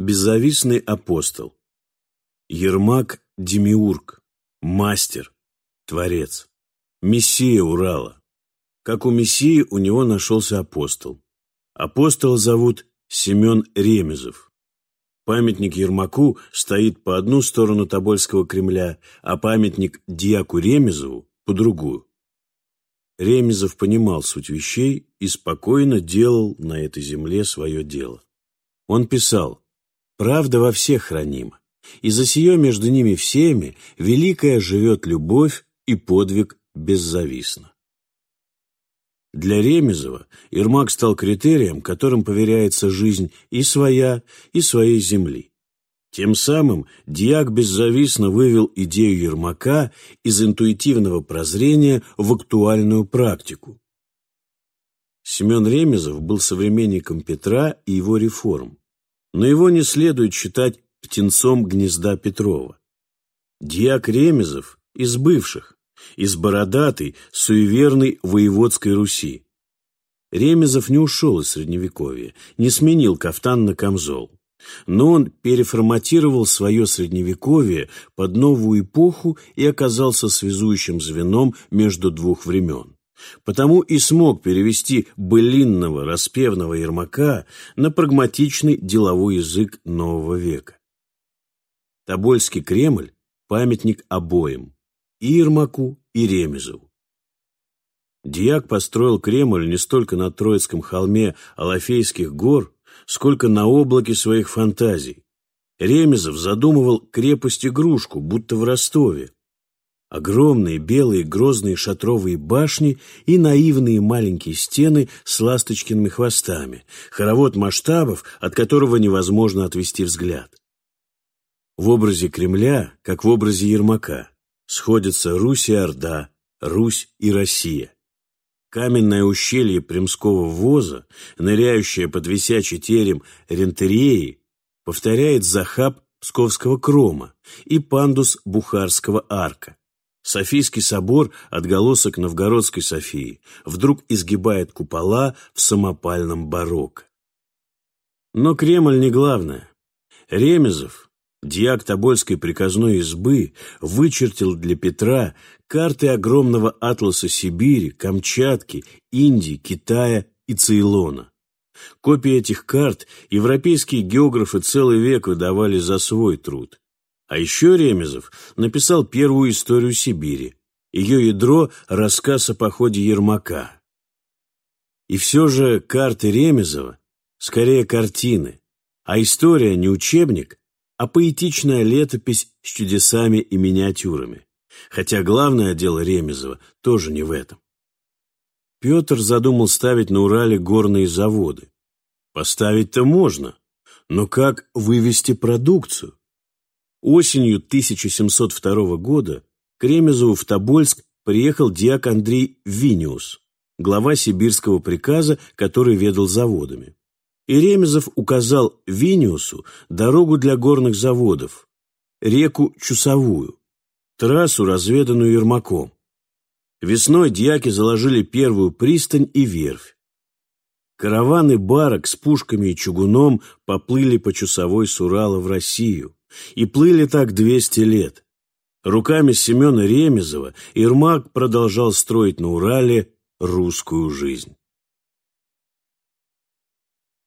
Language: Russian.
Беззависный апостол. Ермак – демиург, мастер, творец, мессия Урала. Как у мессии у него нашелся апостол. Апостола зовут Семен Ремезов. Памятник Ермаку стоит по одну сторону Тобольского Кремля, а памятник Дьяку Ремезову – по другую. Ремезов понимал суть вещей и спокойно делал на этой земле свое дело. Он писал «Правда во всех хранима, и за сие между ними всеми великая живет любовь и подвиг беззависно». Для Ремезова Ермак стал критерием, которым поверяется жизнь и своя, и своей земли. Тем самым Диак беззавистно вывел идею Ермака из интуитивного прозрения в актуальную практику. Семен Ремезов был современником Петра и его реформ, но его не следует считать птенцом гнезда Петрова. Диак Ремезов из бывших, из бородатой, суеверной воеводской Руси. Ремезов не ушел из Средневековья, не сменил кафтан на камзол но он переформатировал свое средневековье под новую эпоху и оказался связующим звеном между двух времен. Потому и смог перевести былинного распевного Ермака на прагматичный деловой язык нового века. Тобольский Кремль – памятник обоим – и Ермаку, и Ремезову. Дьяк построил Кремль не столько на Троицком холме Алафейских гор, сколько на облаке своих фантазий. Ремезов задумывал крепость-игрушку, будто в Ростове. Огромные белые грозные шатровые башни и наивные маленькие стены с ласточкиными хвостами, хоровод масштабов, от которого невозможно отвести взгляд. В образе Кремля, как в образе Ермака, сходятся Русь и Орда, Русь и Россия. Каменное ущелье Примского воза, ныряющее под висячий терем Рентереи, повторяет захаб Псковского крома и пандус Бухарского арка. Софийский собор, отголосок Новгородской Софии, вдруг изгибает купола в самопальном барокко. Но Кремль не главное. Ремезов, Дьяк Тобольской приказной избы вычертил для Петра карты огромного атласа Сибири, Камчатки, Индии, Китая и Цейлона. Копии этих карт европейские географы целый век выдавали за свой труд. А еще Ремезов написал первую историю Сибири. Ее ядро – рассказ о походе Ермака. И все же карты Ремезова скорее картины, а история не учебник, а поэтичная летопись с чудесами и миниатюрами. Хотя главное дело Ремезова тоже не в этом. Петр задумал ставить на Урале горные заводы. Поставить-то можно, но как вывести продукцию? Осенью 1702 года к Ремезову в Тобольск приехал диак Андрей Виниус, глава сибирского приказа, который ведал заводами и Ремезов указал Виниусу дорогу для горных заводов, реку Чусовую, трассу, разведанную Ермаком. Весной дьяки заложили первую пристань и верфь. Караваны барок с пушками и чугуном поплыли по Чусовой с Урала в Россию. И плыли так 200 лет. Руками Семена Ремезова Ермак продолжал строить на Урале русскую жизнь.